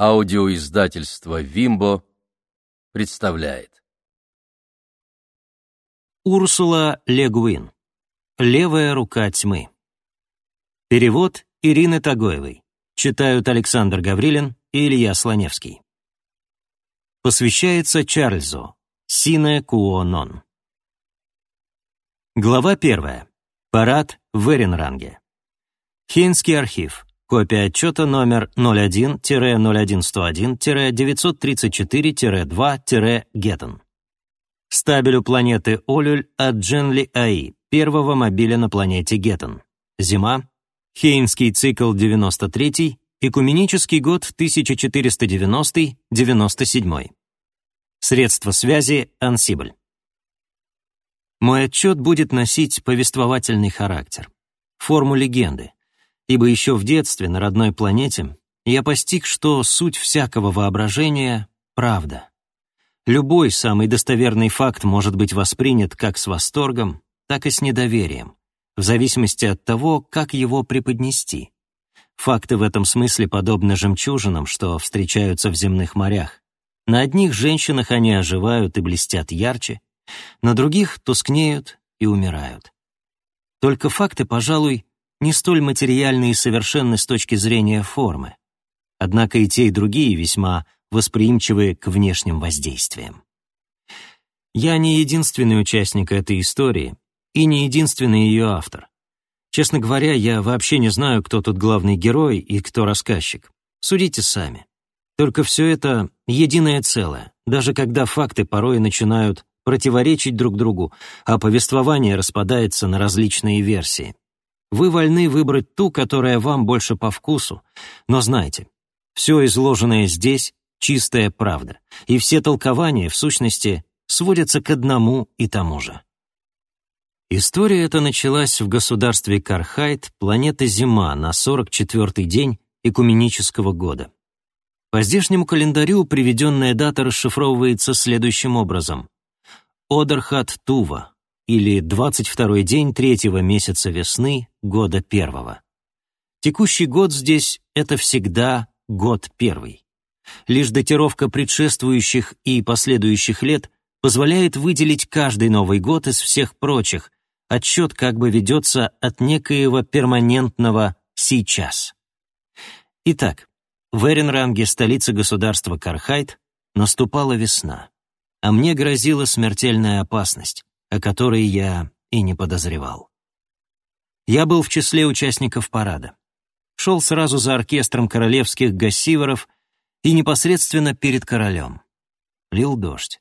Аудиоиздательство «Вимбо» представляет. Урсула Легуин. «Левая рука тьмы». Перевод Ирины Тагоевой. Читают Александр Гаврилин и Илья Слоневский. Посвящается Чарльзу. Сине Куонон. Глава первая. Парад в Эренранге. Хейнский архив. Копия отчета номер 01-011-1-934-2-Геттон. Стабелю планеты Олюль от Дженли АИ, первого мобиля на планете Геттон. Зима. Хейнский цикл 93 Экуменический год 1490-97. Средства связи Ансибль. Мой отчет будет носить повествовательный характер, форму легенды, ибо еще в детстве на родной планете я постиг, что суть всякого воображения — правда. Любой самый достоверный факт может быть воспринят как с восторгом, так и с недоверием, в зависимости от того, как его преподнести. Факты в этом смысле подобны жемчужинам, что встречаются в земных морях. На одних женщинах они оживают и блестят ярче, на других тускнеют и умирают. Только факты, пожалуй, не столь материальны и совершенны с точки зрения формы. Однако и те, и другие весьма восприимчивы к внешним воздействиям. Я не единственный участник этой истории и не единственный ее автор. Честно говоря, я вообще не знаю, кто тут главный герой и кто рассказчик. Судите сами. Только все это единое целое, даже когда факты порой начинают противоречить друг другу, а повествование распадается на различные версии. Вы вольны выбрать ту, которая вам больше по вкусу, но знайте, все изложенное здесь — чистая правда, и все толкования, в сущности, сводятся к одному и тому же. История эта началась в государстве Кархайт, планета Зима, на 44-й день экуменического года. По здешнему календарю приведенная дата расшифровывается следующим образом. Одерхат Тува, или 22-й день третьего месяца весны года первого. Текущий год здесь — это всегда год первый. Лишь датировка предшествующих и последующих лет позволяет выделить каждый Новый год из всех прочих, отсчет как бы ведется от некоего перманентного «сейчас». Итак, в Эренранге, столице государства Кархайт, наступала весна, а мне грозила смертельная опасность о которой я и не подозревал. Я был в числе участников парада. Шел сразу за оркестром королевских гассиверов и непосредственно перед королем. Лил дождь.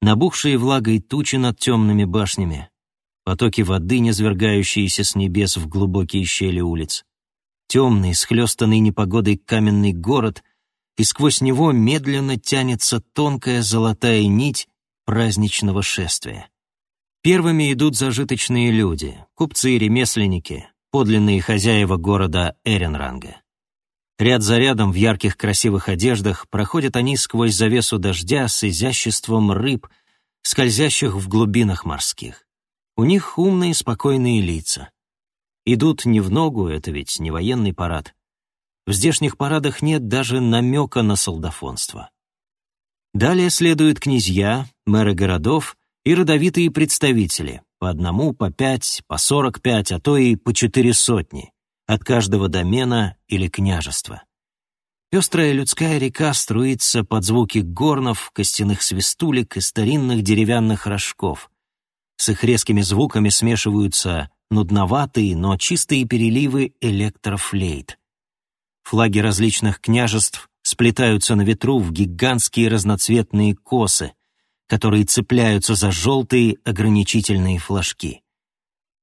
Набухшие влагой тучи над темными башнями, потоки воды, низвергающиеся с небес в глубокие щели улиц, темный, схлестанный непогодой каменный город, и сквозь него медленно тянется тонкая золотая нить праздничного шествия. Первыми идут зажиточные люди, купцы и ремесленники, подлинные хозяева города Эренранга. Ряд за рядом в ярких красивых одеждах проходят они сквозь завесу дождя с изяществом рыб, скользящих в глубинах морских. У них умные, спокойные лица. Идут не в ногу, это ведь не военный парад. В здешних парадах нет даже намека на солдафонство. Далее следуют князья, мэры городов и родовитые представители, по одному, по пять, по сорок пять, а то и по четыре сотни, от каждого домена или княжества. Пестрая людская река струится под звуки горнов, костяных свистулек и старинных деревянных рожков. С их резкими звуками смешиваются нудноватые, но чистые переливы электрофлейт. Флаги различных княжеств сплетаются на ветру в гигантские разноцветные косы, которые цепляются за желтые ограничительные флажки.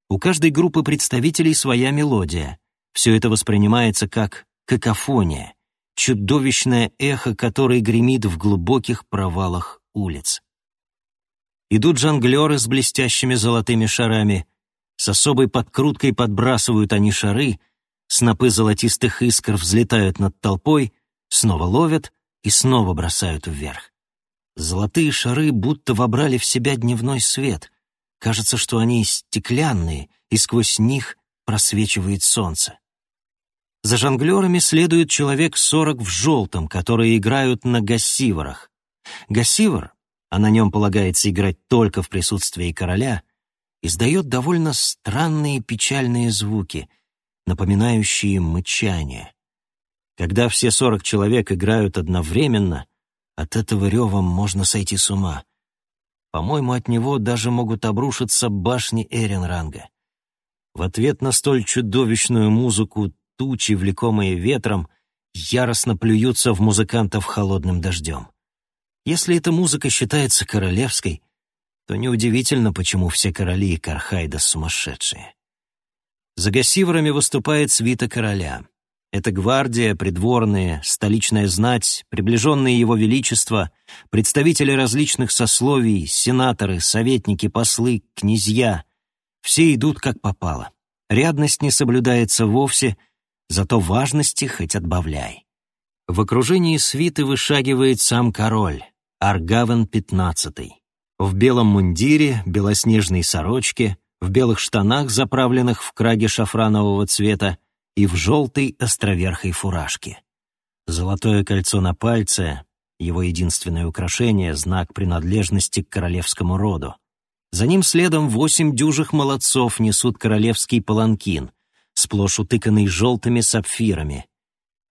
У каждой группы представителей своя мелодия. Все это воспринимается как какофония, чудовищное эхо, которое гремит в глубоких провалах улиц. Идут жонглеры с блестящими золотыми шарами, с особой подкруткой подбрасывают они шары, снопы золотистых искр взлетают над толпой, снова ловят и снова бросают вверх. Золотые шары будто вобрали в себя дневной свет. Кажется, что они стеклянные, и сквозь них просвечивает солнце. За жонглерами следует человек сорок в желтом, которые играют на гассиворах. Гассивор, а на нем полагается играть только в присутствии короля, издает довольно странные печальные звуки, напоминающие мычание. Когда все сорок человек играют одновременно, от этого рева можно сойти с ума. По-моему, от него даже могут обрушиться башни Эренранга. В ответ на столь чудовищную музыку тучи, влекомые ветром, яростно плюются в музыкантов холодным дождем. Если эта музыка считается королевской, то неудивительно, почему все короли и Кархайда сумасшедшие. За гасиворами выступает свита короля. Это гвардия, придворные, столичная знать, приближенные его величества, представители различных сословий, сенаторы, советники, послы, князья. Все идут как попало. Рядность не соблюдается вовсе, зато важности хоть отбавляй. В окружении свиты вышагивает сам король, Аргавен XV. В белом мундире, белоснежной сорочке, в белых штанах, заправленных в краге шафранового цвета, и в желтой островерхой фуражке. Золотое кольцо на пальце — его единственное украшение, знак принадлежности к королевскому роду. За ним следом восемь дюжих молодцов несут королевский паланкин, сплошь утыканный желтыми сапфирами.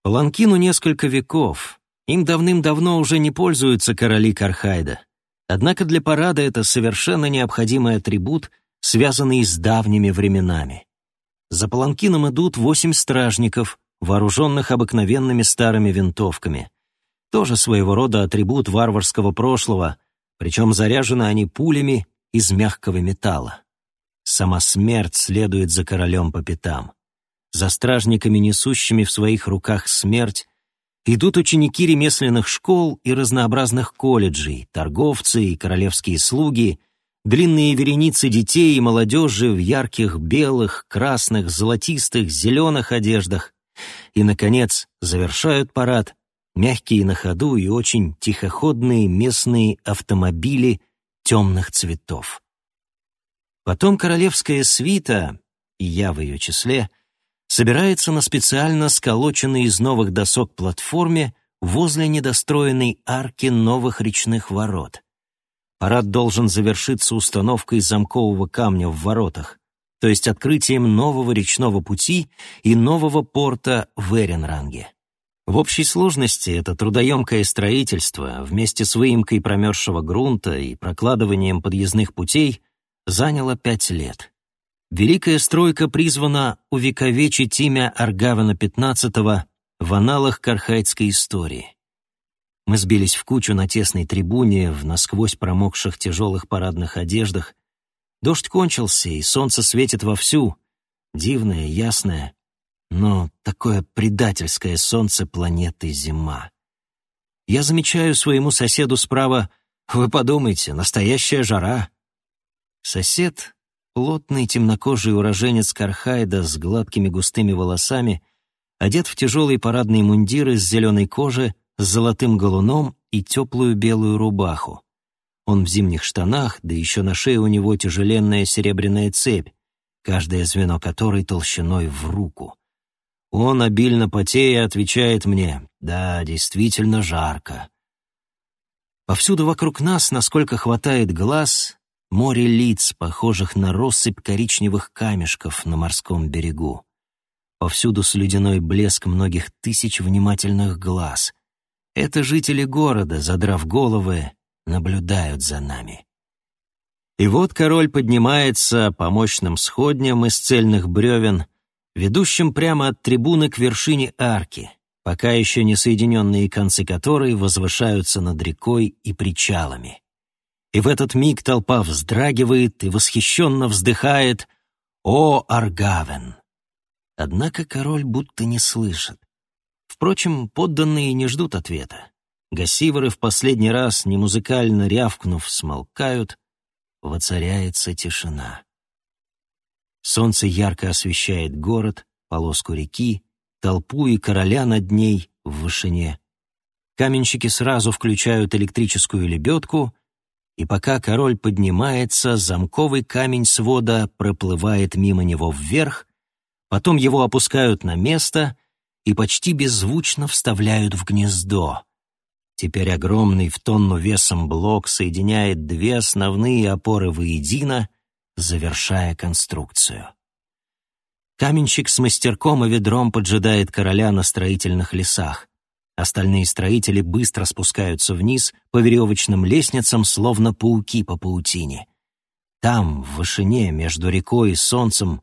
Паланкину несколько веков, им давным-давно уже не пользуются короли Кархайда. Однако для парада это совершенно необходимый атрибут, связанный с давними временами. За паланкином идут восемь стражников, вооруженных обыкновенными старыми винтовками. Тоже своего рода атрибут варварского прошлого, причем заряжены они пулями из мягкого металла. Сама смерть следует за королем по пятам. За стражниками, несущими в своих руках смерть, идут ученики ремесленных школ и разнообразных колледжей, торговцы и королевские слуги — Длинные вереницы детей и молодежи в ярких белых, красных, золотистых, зеленых одеждах. И, наконец, завершают парад мягкие на ходу и очень тихоходные местные автомобили темных цветов. Потом королевская свита, и я в ее числе, собирается на специально сколоченной из новых досок платформе возле недостроенной арки новых речных ворот. Парад должен завершиться установкой замкового камня в воротах, то есть открытием нового речного пути и нового порта в Эренранге. В общей сложности это трудоемкое строительство вместе с выемкой промерзшего грунта и прокладыванием подъездных путей заняло пять лет. Великая стройка призвана увековечить имя Аргавена XV в аналах кархайдской истории. Мы сбились в кучу на тесной трибуне, в насквозь промокших тяжелых парадных одеждах. Дождь кончился, и солнце светит вовсю. Дивное, ясное, но такое предательское солнце планеты Зима. Я замечаю своему соседу справа, вы подумайте, настоящая жара. Сосед, плотный темнокожий уроженец Кархайда с гладкими густыми волосами, одет в тяжелый парадный мундир из зеленой кожи, с золотым галуном и теплую белую рубаху. Он в зимних штанах, да еще на шее у него тяжеленная серебряная цепь, каждое звено которой толщиной в руку. Он, обильно потея, отвечает мне, «Да, действительно жарко». Повсюду вокруг нас, насколько хватает глаз, море лиц, похожих на россыпь коричневых камешков на морском берегу. Повсюду слюдяной блеск многих тысяч внимательных глаз — это жители города, задрав головы, наблюдают за нами. И вот король поднимается по мощным сходням из цельных бревен, ведущим прямо от трибуны к вершине арки, пока еще не соединенные концы которой возвышаются над рекой и причалами. И в этот миг толпа вздрагивает и восхищенно вздыхает «О, Аргавен!». Однако король будто не слышит. Впрочем, подданные не ждут ответа. Гасиворы в последний раз, не музыкально рявкнув, смолкают, воцаряется тишина. Солнце ярко освещает город, полоску реки, толпу и короля над ней в вышине. Каменщики сразу включают электрическую лебедку, и пока король поднимается, замковый камень свода проплывает мимо него вверх, потом его опускают на место — и почти беззвучно вставляют в гнездо. Теперь огромный в тонну весом блок соединяет две основные опоры воедино, завершая конструкцию. Каменщик с мастерком и ведром поджидает короля на строительных лесах. Остальные строители быстро спускаются вниз по веревочным лестницам, словно пауки по паутине. Там, в вышине, между рекой и солнцем,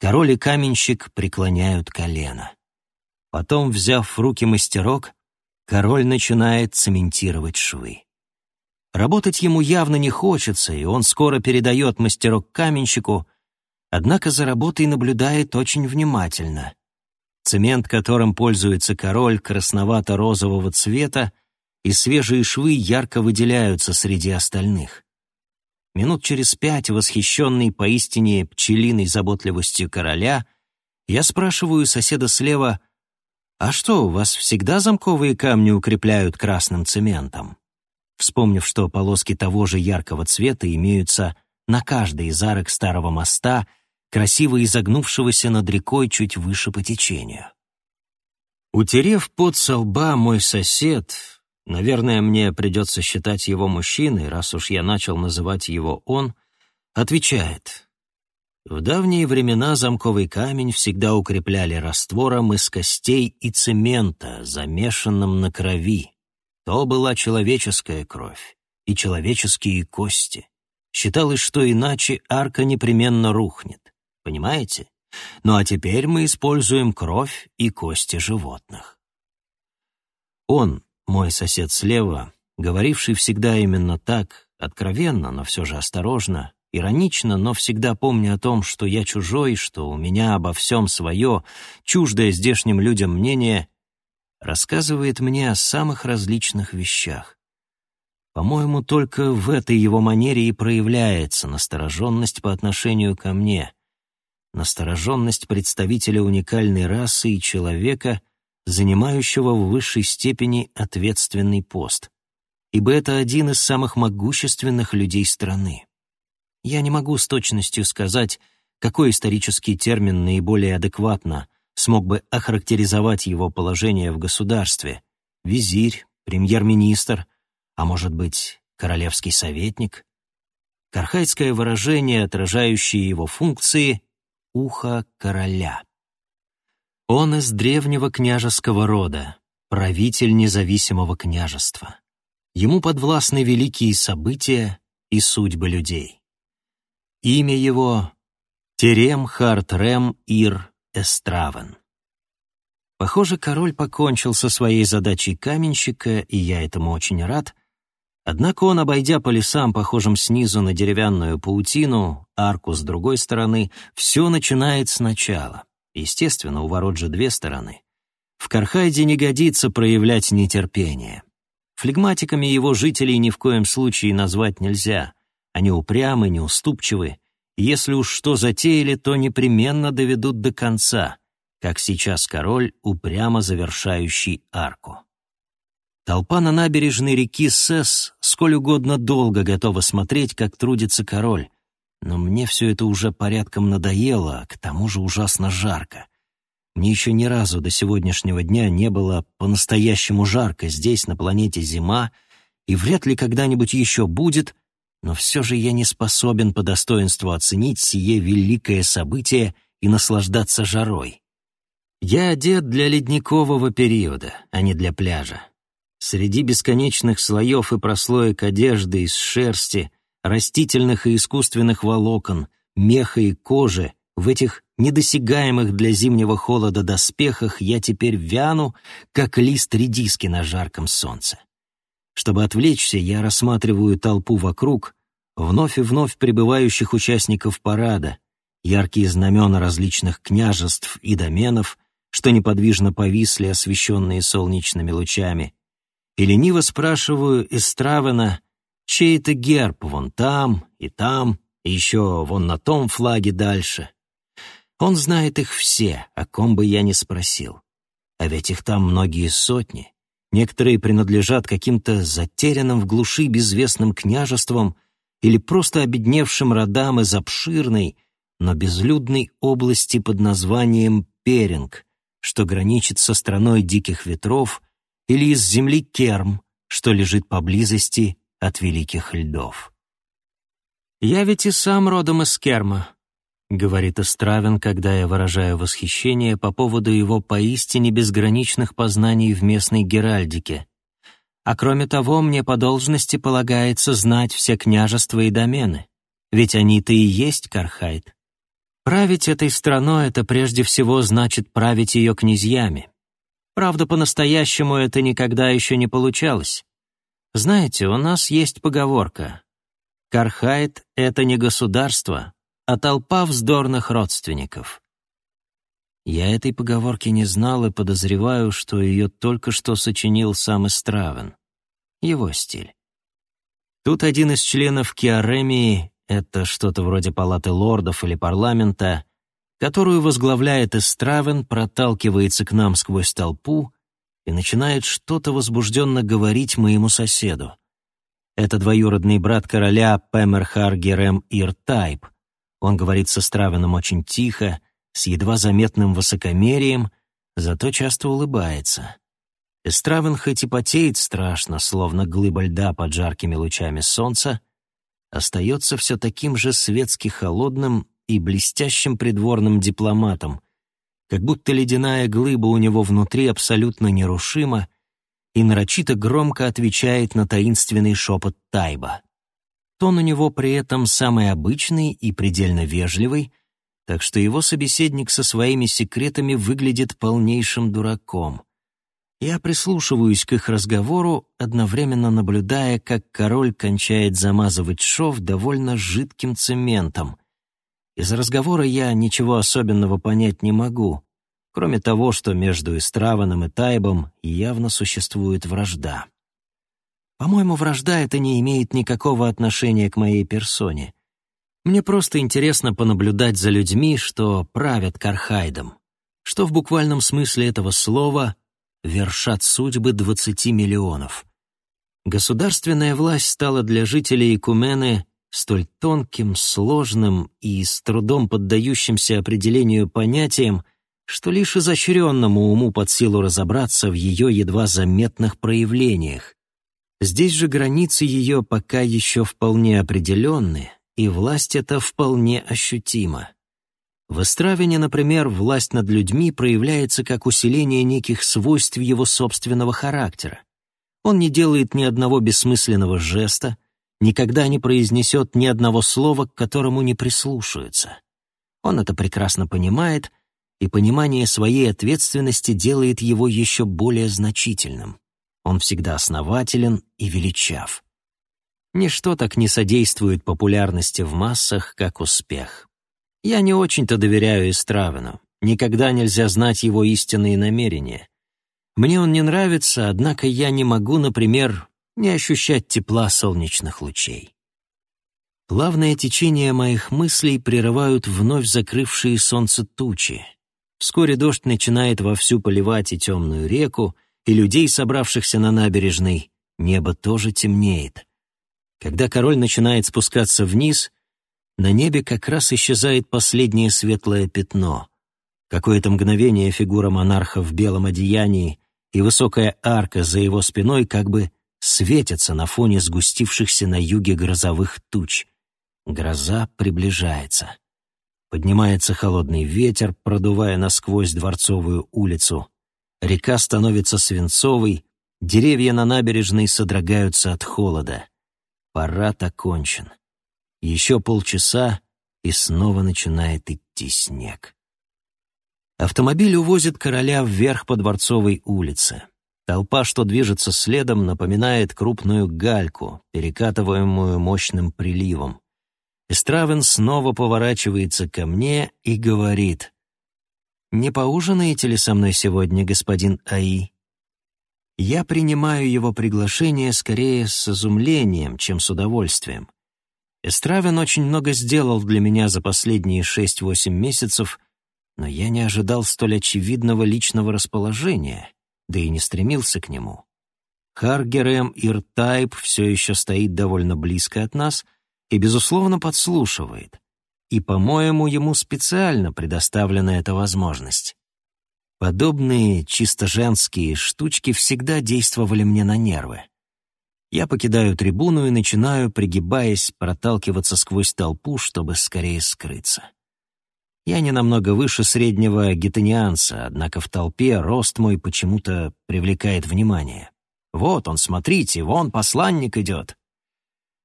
король и каменщик преклоняют колено. Потом, взяв в руки мастерок, король начинает цементировать швы. Работать ему явно не хочется, и он скоро передает мастерок каменщику, однако за работой наблюдает очень внимательно. Цемент, которым пользуется король, красновато-розового цвета, и свежие швы ярко выделяются среди остальных. Минут через пять, восхищенный поистине пчелиной заботливостью короля, я спрашиваю соседа слева, «А что, у вас всегда замковые камни укрепляют красным цементом?» Вспомнив, что полоски того же яркого цвета имеются на каждой из арок старого моста — красиво изогнувшегося над рекой чуть выше по течению. Утерев пот со лба, мой сосед, наверное, мне придется считать его мужчиной, раз уж я начал называть его он, отвечает. В давние времена замковый камень всегда укрепляли раствором из костей и цемента, замешанным на крови. То была человеческая кровь и человеческие кости. Считалось, что иначе арка непременно рухнет. Понимаете? Ну а теперь мы используем кровь и кости животных. Он, мой сосед слева, говоривший всегда именно так, откровенно, но все же осторожно, иронично, но всегда помня о том, что я чужой, что у меня обо всем свое, чуждое здешним людям мнение, рассказывает мне о самых различных вещах. По-моему, только в этой его манере и проявляется настороженность по отношению ко мне — настороженность представителя уникальной расы и человека, занимающего в высшей степени ответственный пост. Ибо это один из самых могущественных людей страны. Я не могу с точностью сказать, какой исторический термин наиболее адекватно смог бы охарактеризовать его положение в государстве. Визирь, премьер-министр, а может быть, королевский советник? Кархайское выражение, отражающее его функции, ухо короля. Он из древнего княжеского рода, правитель независимого княжества. Ему подвластны великие события и судьбы людей. Имя его — Терем Хартрем Ир Эстравен. Похоже, король покончил со своей задачей каменщика, и я этому очень рад, Однако он, обойдя по лесам, похожим снизу на деревянную паутину, арку с другой стороны, все начинает сначала. Естественно, у ворот же две стороны. В Кархайде не годится проявлять нетерпение. Флегматиками его жителей ни в коем случае назвать нельзя. Они упрямы, неуступчивы. Если уж что затеяли, то непременно доведут до конца, как сейчас король, упрямо завершающий арку. Толпа на набережной реки Сесс сколь угодно долго готова смотреть, как трудится король. Но мне все это уже порядком надоело, к тому же ужасно жарко. Мне еще ни разу до сегодняшнего дня не было по-настоящему жарко здесь, на планете Зима, и вряд ли когда-нибудь еще будет, но все же я не способен по достоинству оценить сие великое событие и наслаждаться жарой. Я одет для ледникового периода, а не для пляжа. Среди бесконечных слоев и прослоек одежды из шерсти, растительных и искусственных волокон, меха и кожи, в этих недосягаемых для зимнего холода доспехах я теперь вяну, как лист редиски на жарком солнце. Чтобы отвлечься, я рассматриваю толпу вокруг, вновь и вновь прибывающих участников парада, яркие знамена различных княжеств и доменов, что неподвижно повисли, освещенные солнечными лучами, и лениво спрашиваю Истравена, чей это герб вон там и там, и еще вон на том флаге дальше. Он знает их все, о ком бы я ни спросил. А ведь их там многие сотни. Некоторые принадлежат каким-то затерянным в глуши безвестным княжествам или просто обедневшим родам из обширной, но безлюдной области под названием Перинг, что граничит со страной диких ветров, или из земли Керм, что лежит поблизости от великих льдов. «Я ведь и сам родом из Керма», — говорит Истравин, когда я выражаю восхищение по поводу его поистине безграничных познаний в местной геральдике. А кроме того, мне по должности полагается знать все княжества и домены, ведь они-то и есть Кархайт. Править этой страной — это прежде всего значит править ее князьями. Правда, по-настоящему это никогда еще не получалось. Знаете, у нас есть поговорка. Кархайт — это не государство, а толпа вздорных родственников. Я этой поговорки не знал и подозреваю, что ее только что сочинил сам Истравен. Его стиль. Тут один из членов Киаремии это что-то вроде палаты лордов или парламента, которую возглавляет Эстравен, проталкивается к нам сквозь толпу и начинает что-то возбужденно говорить моему соседу. Это двоюродный брат короля Пемерхар Герем Иртайп. Он говорит со Стравином очень тихо, с едва заметным высокомерием, зато часто улыбается. Эстравен хоть и потеет страшно, словно глыба льда под жаркими лучами солнца, остается все таким же светски холодным и блестящим придворным дипломатом, как будто ледяная глыба у него внутри абсолютно нерушима и нарочито громко отвечает на таинственный шепот Тайба. Тон у него при этом самый обычный и предельно вежливый, так что его собеседник со своими секретами выглядит полнейшим дураком. Я прислушиваюсь к их разговору, одновременно наблюдая, как король кончает замазывать шов довольно жидким цементом. Из разговора я ничего особенного понять не могу, кроме того, что между Истраваном и Тайбом явно существует вражда. По-моему, вражда это не имеет никакого отношения к моей персоне. Мне просто интересно понаблюдать за людьми, что правят Кархайдом, что в буквальном смысле этого слова — вершат судьбы 20 миллионов. Государственная власть стала для жителей Икумены столь тонким, сложным и с трудом поддающимся определению понятием, что лишь изощренному уму под силу разобраться в ее едва заметных проявлениях. Здесь же границы ее пока еще вполне определенны, и власть эта вполне ощутима. В Истравине, например, власть над людьми проявляется как усиление неких свойств его собственного характера. Он не делает ни одного бессмысленного жеста, никогда не произнесет ни одного слова, к которому не прислушаются. Он это прекрасно понимает, и понимание своей ответственности делает его еще более значительным. Он всегда основателен и величав. Ничто так не содействует популярности в массах, как успех. Я не очень-то доверяю Истравину. Никогда нельзя знать его истинные намерения. Мне он не нравится, однако я не могу, например, не ощущать тепла солнечных лучей. Плавное течение моих мыслей прерывают вновь закрывшие солнце тучи. Вскоре дождь начинает вовсю поливать и темную реку, и людей, собравшихся на набережной, небо тоже темнеет. Когда король начинает спускаться вниз — на небе как раз исчезает последнее светлое пятно. Какое-то мгновение фигура монарха в белом одеянии и высокая арка за его спиной как бы светятся на фоне сгустившихся на юге грозовых туч. Гроза приближается. Поднимается холодный ветер, продувая насквозь дворцовую улицу. Река становится свинцовой, деревья на набережной содрогаются от холода. Парад окончен. Еще полчаса, и снова начинает идти снег. Автомобиль увозит короля вверх по Дворцовой улице. Толпа, что движется следом, напоминает крупную гальку, перекатываемую мощным приливом. Эстравен снова поворачивается ко мне и говорит, «Не поужинаете ли со мной сегодня, господин Аи?» Я принимаю его приглашение скорее с изумлением, чем с удовольствием. Эстравин очень много сделал для меня за последние шесть-восемь месяцев, но я не ожидал столь очевидного личного расположения, да и не стремился к нему. Харгерем Иртайп все еще стоит довольно близко от нас и, безусловно, подслушивает. И, по-моему, ему специально предоставлена эта возможность. Подобные чисто женские штучки всегда действовали мне на нервы. Я покидаю трибуну и начинаю, пригибаясь, проталкиваться сквозь толпу, чтобы скорее скрыться. Я не намного выше среднего гетанианца, однако в толпе рост мой почему-то привлекает внимание. Вот он, смотрите, вон посланник идет.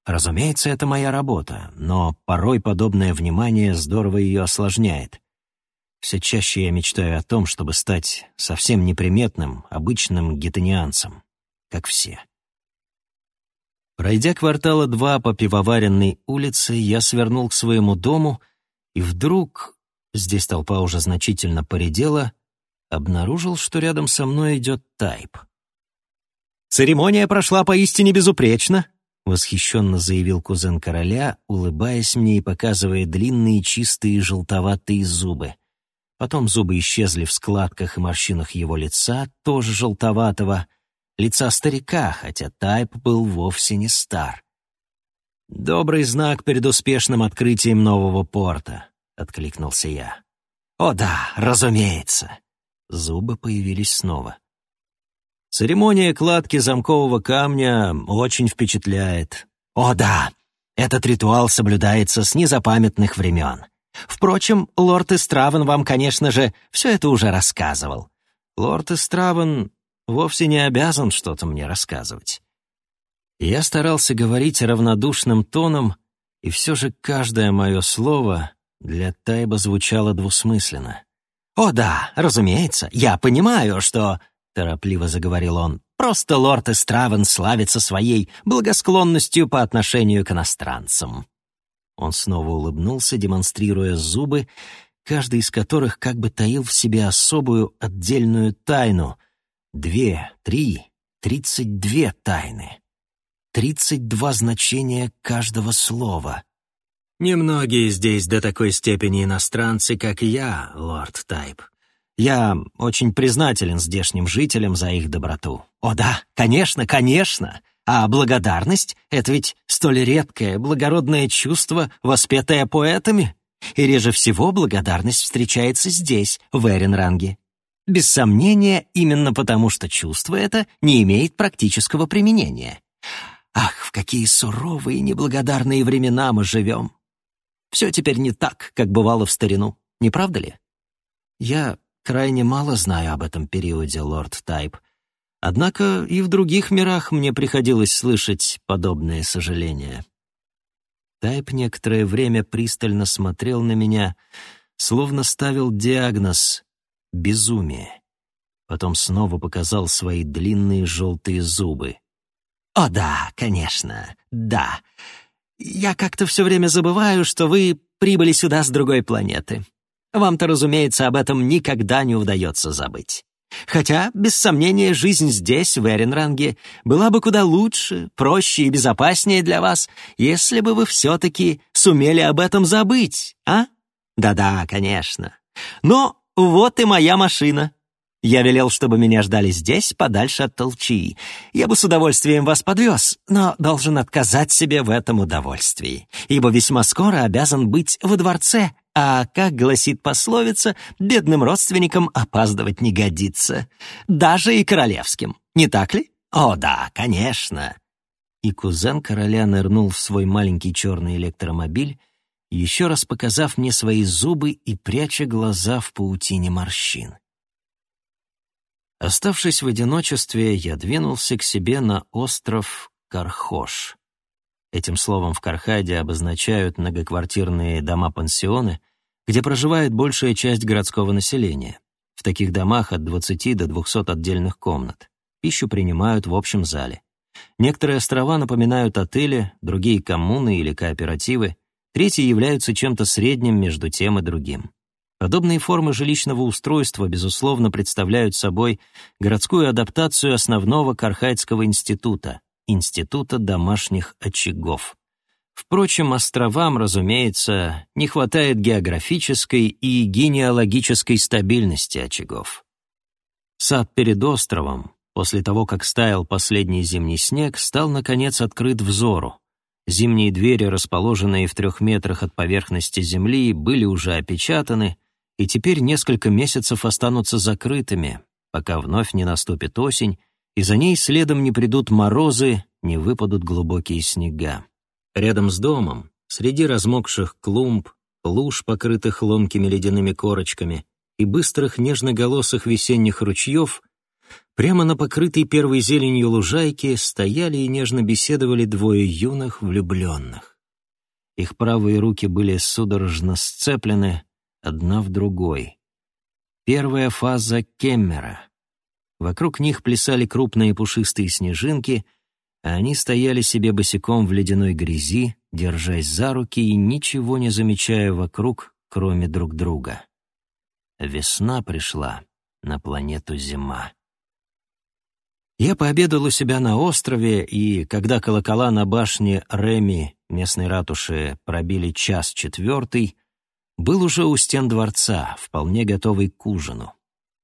Разумеется, это моя работа, но порой подобное внимание здорово ее осложняет. Все чаще я мечтаю о том, чтобы стать совсем неприметным, обычным гетанианцем, как все. Пройдя квартала два по пивоваренной улице, я свернул к своему дому, и вдруг, здесь толпа уже значительно поредела, обнаружил, что рядом со мной идет Тайп. «Церемония прошла поистине безупречно», — восхищенно заявил кузен короля, улыбаясь мне и показывая длинные чистые желтоватые зубы. Потом зубы исчезли в складках и морщинах его лица, тоже желтоватого, лица старика, хотя Тайп был вовсе не стар. «Добрый знак перед успешным открытием нового порта», — откликнулся я. «О да, разумеется». Зубы появились снова. Церемония кладки замкового камня очень впечатляет. О да, этот ритуал соблюдается с незапамятных времен. Впрочем, лорд Истраван вам, конечно же, все это уже рассказывал. Лорд Истраван вовсе не обязан что-то мне рассказывать. Я старался говорить равнодушным тоном, и все же каждое мое слово для Тайба звучало двусмысленно. «О да, разумеется, я понимаю, что...» — торопливо заговорил он. «Просто лорд Истравен славится своей благосклонностью по отношению к иностранцам. Он снова улыбнулся, демонстрируя зубы, каждый из которых как бы таил в себе особую отдельную тайну. Две, три, тридцать две тайны. Тридцать два значения каждого слова. Немногие здесь до такой степени иностранцы, как я, лорд Тайп. Я очень признателен здешним жителям за их доброту. О да, конечно, конечно. А благодарность — это ведь столь редкое, благородное чувство, воспетое поэтами. И реже всего благодарность встречается здесь, в Эренранге. Без сомнения, именно потому что чувство это не имеет практического применения. Ах, в какие суровые и неблагодарные времена мы живем. Все теперь не так, как бывало в старину, не правда ли? Я крайне мало знаю об этом периоде, лорд Тайп, Однако и в других мирах мне приходилось слышать подобные сожаления. Тайп некоторое время пристально смотрел на меня, словно ставил диагноз «безумие». Потом снова показал свои длинные желтые зубы. «О да, конечно, да. Я как-то все время забываю, что вы прибыли сюда с другой планеты. Вам-то, разумеется, об этом никогда не удается забыть. Хотя, без сомнения, жизнь здесь, в Эренранге, была бы куда лучше, проще и безопаснее для вас, если бы вы все-таки сумели об этом забыть, а? Да-да, конечно. Но вот и моя машина. Я велел, чтобы меня ждали здесь, подальше от толчии. Я бы с удовольствием вас подвез, но должен отказать себе в этом удовольствии, ибо весьма скоро обязан быть во дворце, а, как гласит пословица, бедным родственникам опаздывать не годится. Даже и королевским. Не так ли? О, да, конечно. И кузен короля нырнул в свой маленький черный электромобиль, еще раз показав мне свои зубы и пряча глаза в паутине морщин. Оставшись в одиночестве, я двинулся к себе на остров Кархош. Этим словом в Кархаде обозначают многоквартирные дома-пансионы, где проживает большая часть городского населения. В таких домах от 20 до 200 отдельных комнат. Пищу принимают в общем зале. Некоторые острова напоминают отели, другие — коммуны или кооперативы, третьи являются чем-то средним между тем и другим. Подобные формы жилищного устройства, безусловно, представляют собой городскую адаптацию основного Кархайдского института — Института домашних очагов. Впрочем, островам, разумеется, не хватает географической и генеалогической стабильности очагов. Сад перед островом, после того, как стаял последний зимний снег, стал, наконец, открыт взору. Зимние двери, расположенные в трех метрах от поверхности земли, были уже опечатаны, и теперь несколько месяцев останутся закрытыми, пока вновь не наступит осень, и за ней следом не придут морозы, не выпадут глубокие снега. Рядом с домом, среди размокших клумб, луж, покрытых ломкими ледяными корочками, и быстрых нежноголосых весенних ручьев, прямо на покрытой первой зеленью лужайке стояли и нежно беседовали двое юных влюбленных. Их правые руки были судорожно сцеплены, одна в другой. Первая фаза Кеммера. Вокруг них плясали крупные пушистые снежинки, а они стояли себе босиком в ледяной грязи, держась за руки и ничего не замечая вокруг, кроме друг друга. Весна пришла на планету Зима. Я пообедал у себя на острове, и когда колокола на башне Реми местной ратуши пробили час четвертый, был уже у стен дворца, вполне готовый к ужину.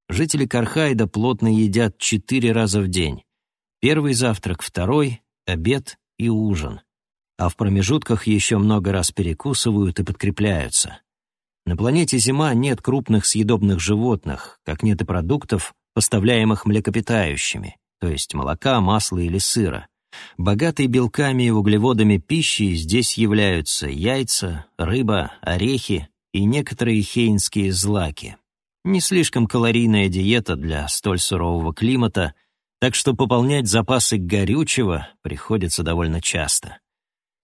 Жители Кархайда плотно едят четыре раза в день. Первый завтрак, второй, обед и ужин. А в промежутках еще много раз перекусывают и подкрепляются. На планете Зима нет крупных съедобных животных, как нет и продуктов, поставляемых млекопитающими, то есть молока, масла или сыра. Богатой белками и углеводами пищи здесь являются яйца, рыба, орехи и некоторые хейнские злаки. Не слишком калорийная диета для столь сурового климата, так что пополнять запасы горючего приходится довольно часто.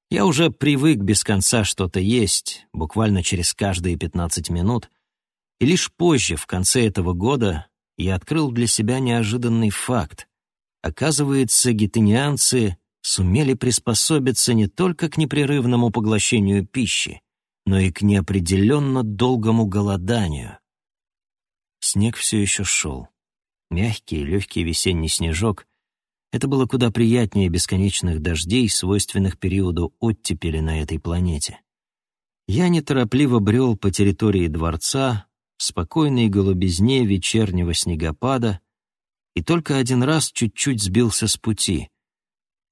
Я уже привык без конца что-то есть, буквально через каждые 15 минут, и лишь позже, в конце этого года, я открыл для себя неожиданный факт. Оказывается, гетенианцы сумели приспособиться не только к непрерывному поглощению пищи, но и к неопределенно долгому голоданию. Снег все еще шел. Мягкий, легкий весенний снежок это было куда приятнее бесконечных дождей, свойственных периоду оттепели на этой планете. Я неторопливо брел по территории дворца, в спокойной голубизне вечернего снегопада, и только один раз чуть-чуть сбился с пути.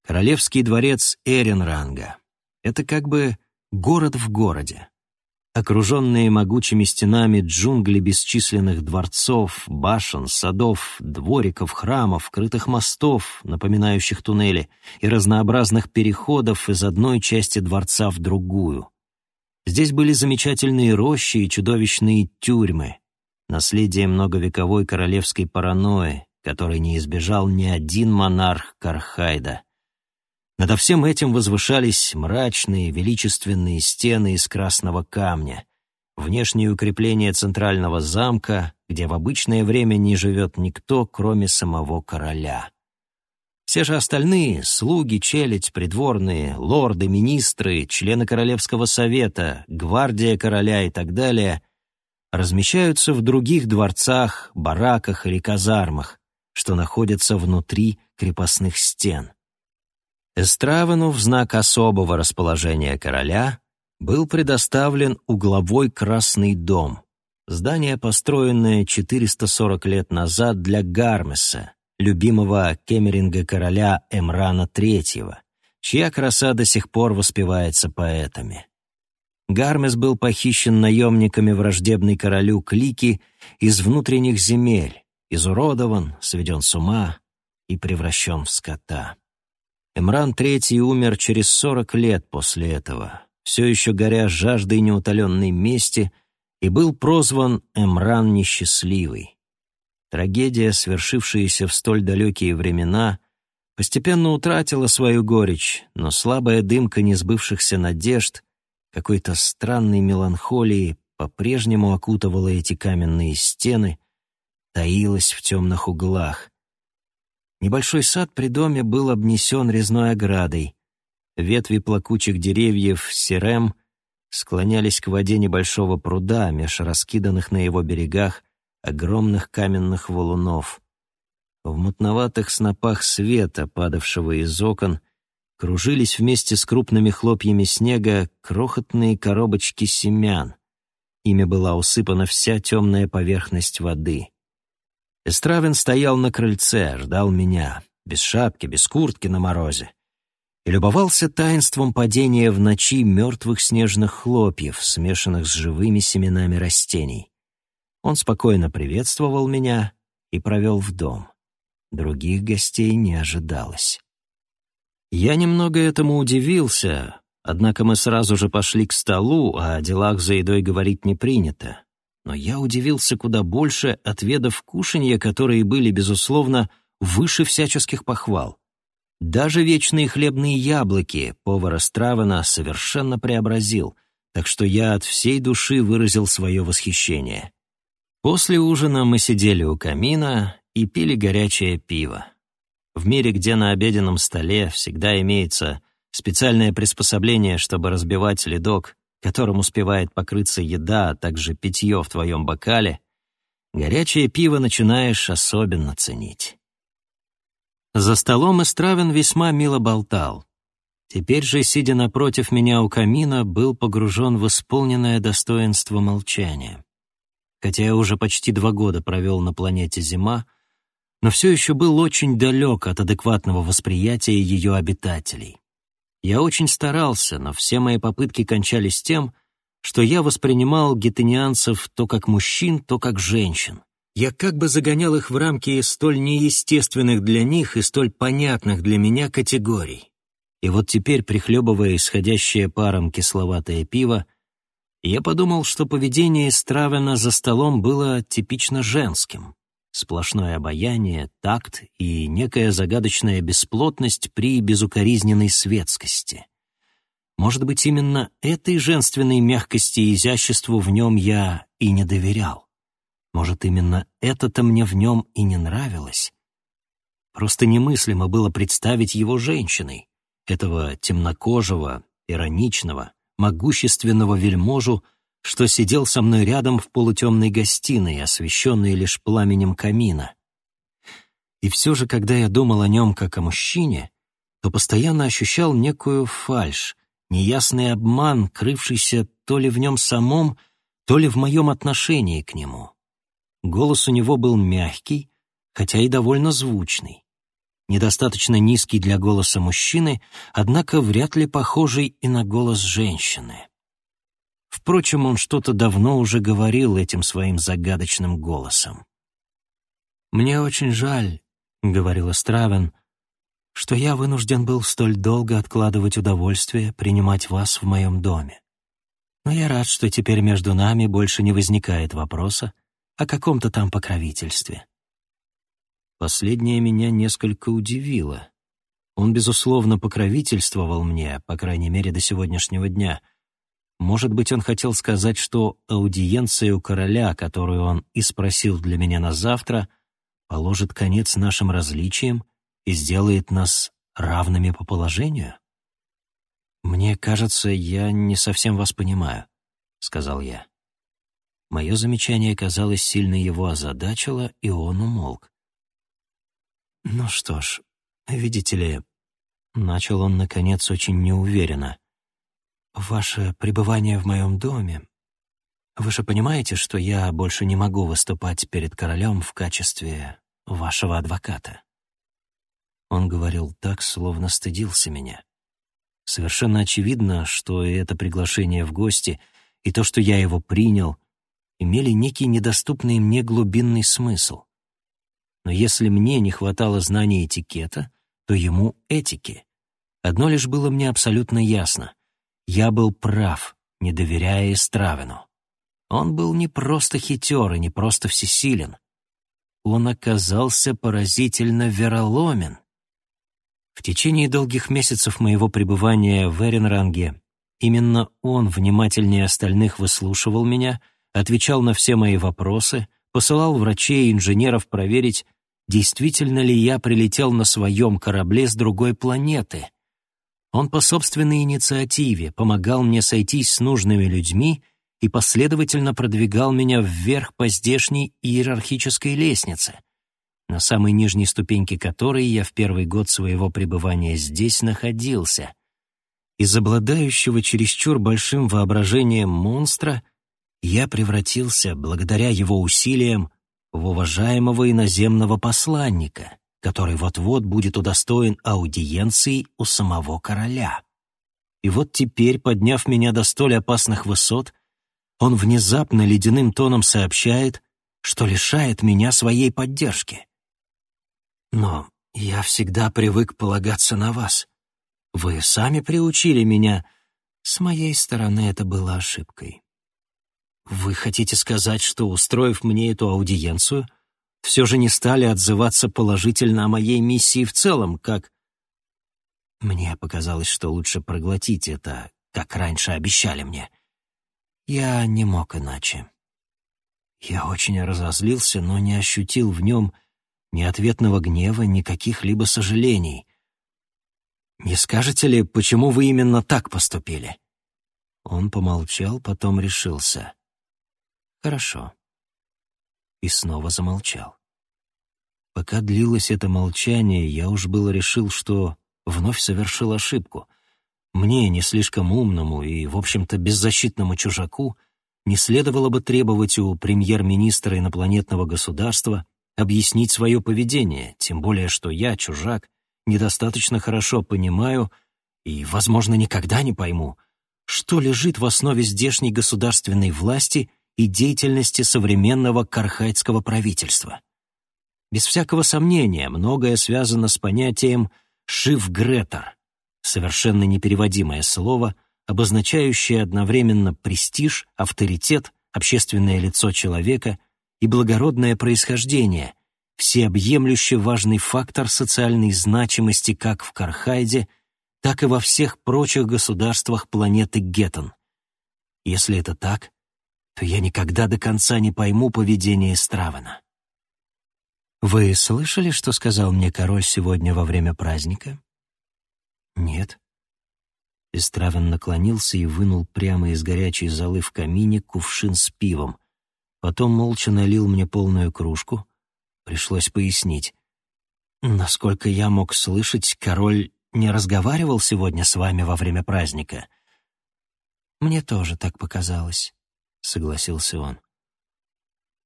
Королевский дворец Эренранга. Это как бы город в городе. Окруженные могучими стенами джунгли бесчисленных дворцов, башен, садов, двориков, храмов, крытых мостов, напоминающих туннели, и разнообразных переходов из одной части дворца в другую. Здесь были замечательные рощи и чудовищные тюрьмы, наследие многовековой королевской паранойи, которой не избежал ни один монарх Кархайда. Надо всем этим возвышались мрачные, величественные стены из красного камня, внешние укрепления центрального замка, где в обычное время не живет никто, кроме самого короля. Все же остальные — слуги, челядь, придворные, лорды, министры, члены Королевского совета, гвардия короля и так далее — размещаются в других дворцах, бараках или казармах, что находятся внутри крепостных стен. Эстравену в знак особого расположения короля был предоставлен угловой Красный дом, здание, построенное 440 лет назад для Гармеса, любимого кемеринга короля Эмрана III, чья краса до сих пор воспевается поэтами. Гармес был похищен наемниками враждебной королю Клики из внутренних земель, изуродован, сведен с ума и превращен в скота. Эмран III умер через сорок лет после этого, все еще горя жаждой неутоленной мести, и был прозван Эмран Несчастливый. Трагедия, свершившаяся в столь далекие времена, постепенно утратила свою горечь, но слабая дымка несбывшихся надежд, какой-то странной меланхолии по-прежнему окутывала эти каменные стены, таилась в темных углах, Небольшой сад при доме был обнесен резной оградой. Ветви плакучих деревьев сирем склонялись к воде небольшого пруда меж раскиданных на его берегах огромных каменных валунов. В мутноватых снопах света, падавшего из окон, кружились вместе с крупными хлопьями снега крохотные коробочки семян. Ими была усыпана вся темная поверхность воды. Эстравин стоял на крыльце, ждал меня, без шапки, без куртки на морозе, и любовался таинством падения в ночи мертвых снежных хлопьев, смешанных с живыми семенами растений. Он спокойно приветствовал меня и провел в дом. Других гостей не ожидалось. Я немного этому удивился, однако мы сразу же пошли к столу, а о делах за едой говорить не принято. Но я удивился куда больше, отведав кушанья, которые были, безусловно, выше всяческих похвал. Даже вечные хлебные яблоки повара Стравена совершенно преобразил, так что я от всей души выразил свое восхищение. После ужина мы сидели у камина и пили горячее пиво. В мире, где на обеденном столе всегда имеется специальное приспособление, чтобы разбивать ледок, которым успевает покрыться еда, а также питье в твоем бокале, горячее пиво начинаешь особенно ценить. За столом Истравин весьма мило болтал. Теперь же, сидя напротив меня у камина, был погружен в исполненное достоинство молчания. Хотя я уже почти два года провел на планете Зима, но все еще был очень далек от адекватного восприятия ее обитателей. Я очень старался, но все мои попытки кончались тем, что я воспринимал гетенианцев то как мужчин, то как женщин. Я как бы загонял их в рамки столь неестественных для них и столь понятных для меня категорий. И вот теперь, прихлебывая исходящее паром кисловатое пиво, я подумал, что поведение Стравена за столом было типично женским сплошное обаяние, такт и некая загадочная бесплотность при безукоризненной светскости. Может быть, именно этой женственной мягкости и изяществу в нем я и не доверял. Может, именно это-то мне в нем и не нравилось. Просто немыслимо было представить его женщиной, этого темнокожего, ироничного, могущественного вельможу — что сидел со мной рядом в полутемной гостиной, освещенной лишь пламенем камина. И все же, когда я думал о нем как о мужчине, то постоянно ощущал некую фальшь, неясный обман, крывшийся то ли в нем самом, то ли в моем отношении к нему. Голос у него был мягкий, хотя и довольно звучный. Недостаточно низкий для голоса мужчины, однако вряд ли похожий и на голос женщины. Впрочем, он что-то давно уже говорил этим своим загадочным голосом. «Мне очень жаль», — говорила Стравен, «что я вынужден был столь долго откладывать удовольствие принимать вас в моем доме. Но я рад, что теперь между нами больше не возникает вопроса о каком-то там покровительстве». Последнее меня несколько удивило. Он, безусловно, покровительствовал мне, по крайней мере, до сегодняшнего дня — может быть, он хотел сказать, что аудиенция у короля, которую он и спросил для меня на завтра, положит конец нашим различиям и сделает нас равными по положению? «Мне кажется, я не совсем вас понимаю», — сказал я. Мое замечание, казалось, сильно его озадачило, и он умолк. «Ну что ж, видите ли...» — начал он, наконец, очень неуверенно ваше пребывание в моем доме. Вы же понимаете, что я больше не могу выступать перед королем в качестве вашего адвоката». Он говорил так, словно стыдился меня. Совершенно очевидно, что и это приглашение в гости, и то, что я его принял, имели некий недоступный мне глубинный смысл. Но если мне не хватало знания этикета, то ему — этики. Одно лишь было мне абсолютно ясно. Я был прав, не доверяя Истравину. Он был не просто хитер и не просто всесилен. Он оказался поразительно вероломен. В течение долгих месяцев моего пребывания в Эренранге именно он внимательнее остальных выслушивал меня, отвечал на все мои вопросы, посылал врачей и инженеров проверить, действительно ли я прилетел на своем корабле с другой планеты — он по собственной инициативе помогал мне сойтись с нужными людьми и последовательно продвигал меня вверх по здешней иерархической лестнице, на самой нижней ступеньке которой я в первый год своего пребывания здесь находился. Из обладающего чересчур большим воображением монстра я превратился, благодаря его усилиям, в уважаемого иноземного посланника который вот-вот будет удостоен аудиенции у самого короля. И вот теперь, подняв меня до столь опасных высот, он внезапно ледяным тоном сообщает, что лишает меня своей поддержки. Но я всегда привык полагаться на вас. Вы сами приучили меня. С моей стороны это было ошибкой. Вы хотите сказать, что, устроив мне эту аудиенцию, все же не стали отзываться положительно о моей миссии в целом, как... Мне показалось, что лучше проглотить это, как раньше обещали мне. Я не мог иначе. Я очень разозлился, но не ощутил в нем ни ответного гнева, ни каких-либо сожалений. «Не скажете ли, почему вы именно так поступили?» Он помолчал, потом решился. «Хорошо». И снова замолчал. Пока длилось это молчание, я уж было решил, что вновь совершил ошибку. Мне, не слишком умному и, в общем-то, беззащитному чужаку, не следовало бы требовать у премьер-министра инопланетного государства объяснить свое поведение, тем более что я, чужак, недостаточно хорошо понимаю и, возможно, никогда не пойму, что лежит в основе здешней государственной власти и деятельности современного кархайтского правительства. Без всякого сомнения, многое связано с понятием «шиф-гретер», совершенно непереводимое слово, обозначающее одновременно престиж, авторитет, общественное лицо человека и благородное происхождение, всеобъемлющий важный фактор социальной значимости как в Кархайде, так и во всех прочих государствах планеты Геттон. Если это так, то я никогда до конца не пойму поведение Стравена. «Вы слышали, что сказал мне король сегодня во время праздника?» «Нет». Истравин наклонился и вынул прямо из горячей золы в камине кувшин с пивом. Потом молча налил мне полную кружку. Пришлось пояснить. «Насколько я мог слышать, король не разговаривал сегодня с вами во время праздника?» «Мне тоже так показалось», — согласился он.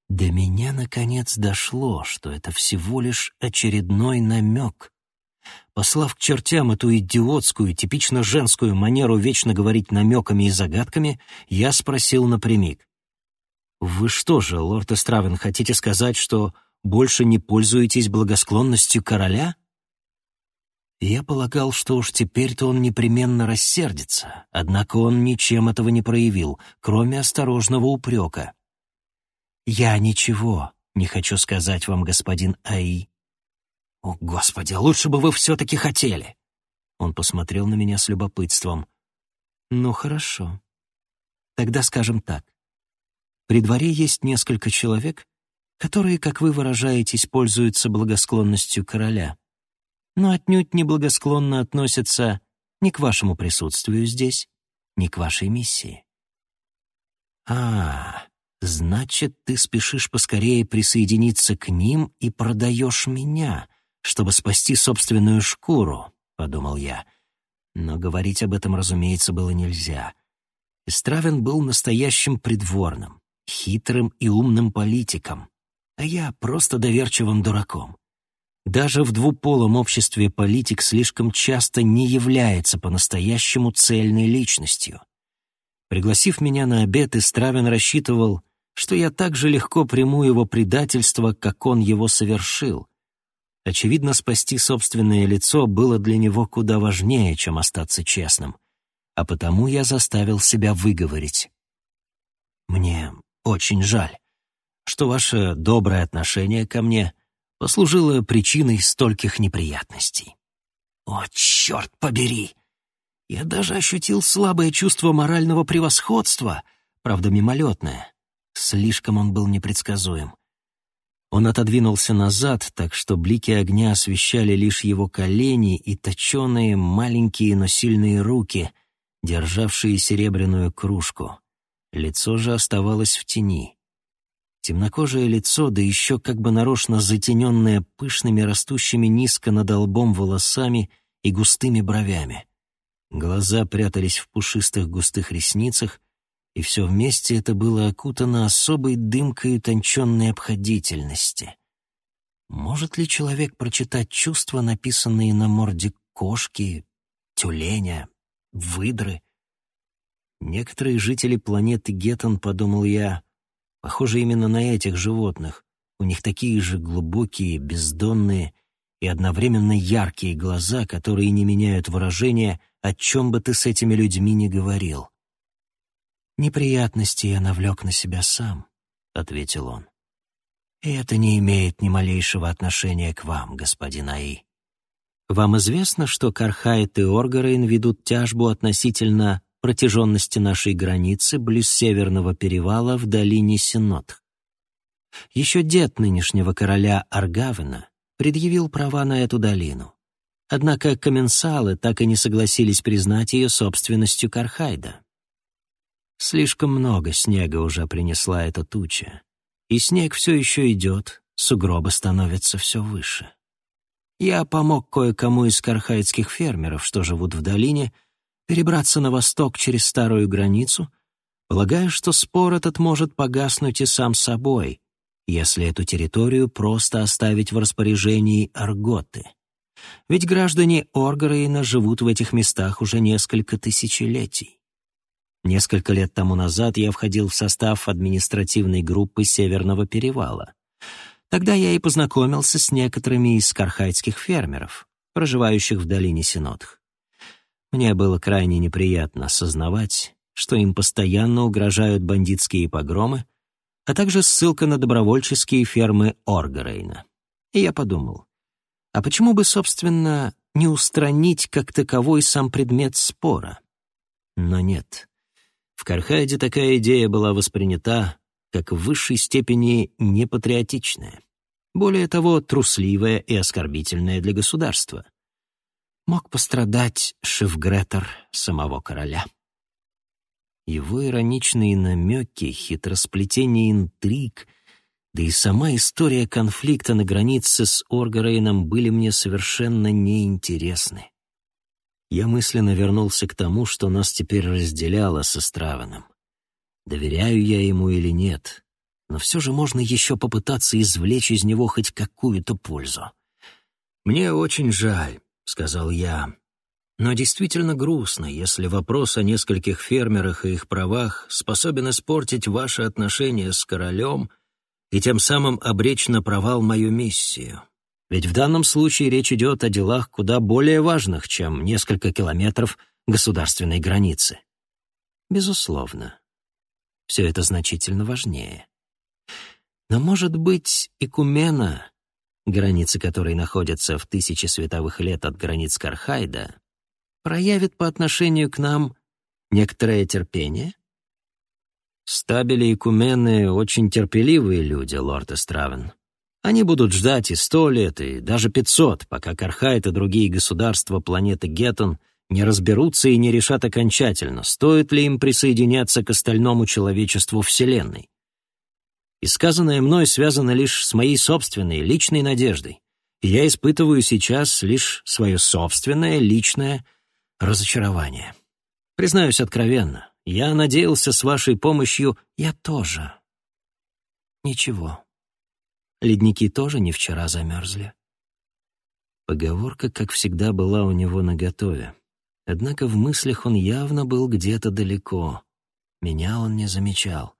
До меня, наконец, дошло, что это всего лишь очередной намек. Послав к чертям эту идиотскую, типично женскую манеру вечно говорить намеками и загадками, я спросил напрямик. «Вы что же, лорд Эстравен, хотите сказать, что больше не пользуетесь благосклонностью короля?» Я полагал, что уж теперь-то он непременно рассердится, однако он ничем этого не проявил, кроме осторожного упрека. «Я ничего не хочу сказать вам, господин Аи». «О, Господи, лучше бы вы все-таки хотели!» Он посмотрел на меня с любопытством. «Ну, хорошо. Тогда скажем так. При дворе есть несколько человек, которые, как вы выражаетесь, пользуются благосклонностью короля, но отнюдь не благосклонно относятся ни к вашему присутствию здесь, ни к вашей миссии. А, Значит, ты спешишь поскорее присоединиться к ним и продаешь меня, чтобы спасти собственную шкуру, — подумал я. Но говорить об этом, разумеется, было нельзя. Истравин был настоящим придворным, хитрым и умным политиком, а я просто доверчивым дураком. Даже в двуполом обществе политик слишком часто не является по-настоящему цельной личностью. Пригласив меня на обед, Истравин рассчитывал что я так же легко приму его предательство, как он его совершил. Очевидно, спасти собственное лицо было для него куда важнее, чем остаться честным, а потому я заставил себя выговорить. «Мне очень жаль, что ваше доброе отношение ко мне послужило причиной стольких неприятностей. О, черт побери! Я даже ощутил слабое чувство морального превосходства, правда, мимолетное. Слишком он был непредсказуем. Он отодвинулся назад, так что блики огня освещали лишь его колени и точеные, маленькие, но сильные руки, державшие серебряную кружку. Лицо же оставалось в тени. Темнокожее лицо, да еще как бы нарочно затененное пышными, растущими низко над лбом волосами и густыми бровями. Глаза прятались в пушистых густых ресницах, и все вместе это было окутано особой дымкой утонченной обходительности. Может ли человек прочитать чувства, написанные на морде кошки, тюленя, выдры? Некоторые жители планеты Геттон, подумал я, Похоже, именно на этих животных. У них такие же глубокие, бездонные и одновременно яркие глаза, которые не меняют выражения, о чем бы ты с этими людьми ни говорил. «Неприятности я навлек на себя сам», — ответил он. «И это не имеет ни малейшего отношения к вам, господин Аи. Вам известно, что Кархайт и Оргарейн ведут тяжбу относительно протяженности нашей границы близ Северного перевала в долине Синот. Еще дед нынешнего короля Аргавена предъявил права на эту долину. Однако комменсалы так и не согласились признать ее собственностью Кархайда. Слишком много снега уже принесла эта туча, и снег все еще идет, сугробы становятся все выше. Я помог кое-кому из кархайдских фермеров, что живут в долине, перебраться на восток через старую границу, полагая, что спор этот может погаснуть и сам собой, если эту территорию просто оставить в распоряжении Арготы. Ведь граждане Оргарейна живут в этих местах уже несколько тысячелетий. Несколько лет тому назад я входил в состав административной группы Северного перевала. Тогда я и познакомился с некоторыми из кархайдских фермеров, проживающих в долине Синодх. Мне было крайне неприятно осознавать, что им постоянно угрожают бандитские погромы, а также ссылка на добровольческие фермы Оргарейна. И я подумал, а почему бы, собственно, не устранить как таковой сам предмет спора? Но нет. В Кархайде такая идея была воспринята как в высшей степени непатриотичная. Более того, трусливая и оскорбительная для государства. Мог пострадать Шевгретер самого короля. Его ироничные намеки, хитросплетение интриг, да и сама история конфликта на границе с Оргарейном были мне совершенно неинтересны. Я мысленно вернулся к тому, что нас теперь разделяло со Страваном. Доверяю я ему или нет, но все же можно еще попытаться извлечь из него хоть какую-то пользу. «Мне очень жаль», — сказал я, но действительно грустно, если вопрос о нескольких фермерах и их правах способен испортить ваши отношения с королем и тем самым обречь на провал мою миссию. Ведь в данном случае речь идет о делах куда более важных, чем несколько километров государственной границы. Безусловно. Все это значительно важнее. Но, может быть, Икумена, границы которой находятся в тысячи световых лет от границ Кархайда, проявит по отношению к нам некоторое терпение? Стабили и Кумены — очень терпеливые люди, лорд Эстравен. Они будут ждать и сто лет, и даже пятьсот, пока Кархайт и другие государства планеты Геттон не разберутся и не решат окончательно, стоит ли им присоединяться к остальному человечеству Вселенной. И сказанное мной связано лишь с моей собственной, личной надеждой, и я испытываю сейчас лишь свое собственное, личное разочарование. Признаюсь откровенно, я надеялся с вашей помощью, я тоже. Ничего. Ледники тоже не вчера замерзли. Поговорка, как всегда, была у него наготове. Однако в мыслях он явно был где-то далеко. Меня он не замечал.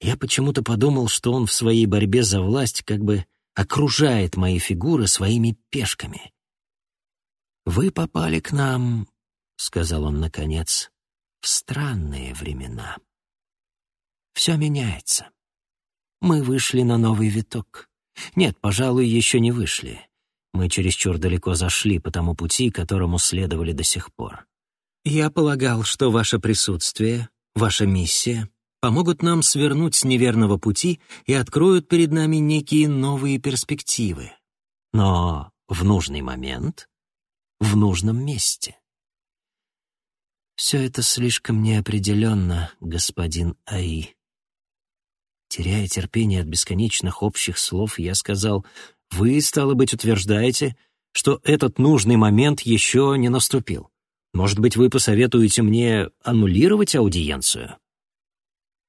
Я почему-то подумал, что он в своей борьбе за власть как бы окружает мои фигуры своими пешками. «Вы попали к нам», — сказал он наконец, — «в странные времена. Все меняется. Мы вышли на новый виток. Нет, пожалуй, еще не вышли. Мы чересчур далеко зашли по тому пути, которому следовали до сих пор. Я полагал, что ваше присутствие, ваша миссия помогут нам свернуть с неверного пути и откроют перед нами некие новые перспективы. Но в нужный момент, в нужном месте. Все это слишком неопределенно, господин Аи. Теряя терпение от бесконечных общих слов, я сказал, «Вы, стало быть, утверждаете, что этот нужный момент еще не наступил. Может быть, вы посоветуете мне аннулировать аудиенцию?»